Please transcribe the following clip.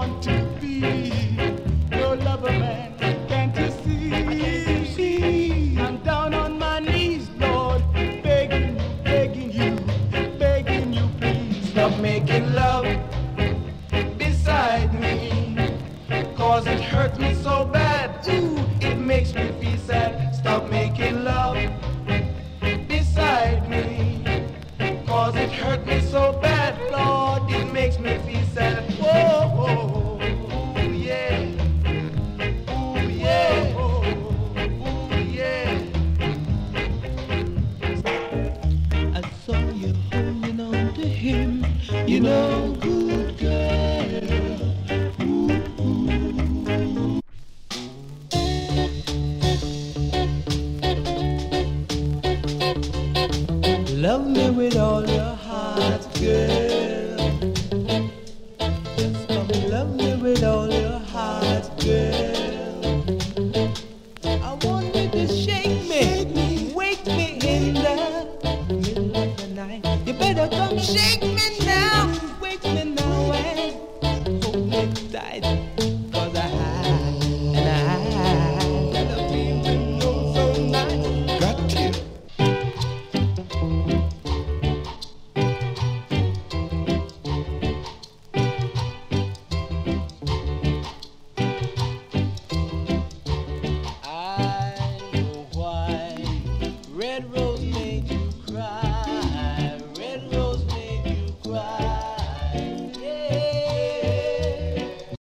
want to be your lover man. Can't you see? I'm down on my knees, Lord, begging, begging you, begging you, please stop making love beside me. Cause it hurts me so bad. You know, good girl. Love me with all your heart, girl. Just come love me with all your heart, girl. I want you to shake me, wake me in the middle of the night. You better come shake me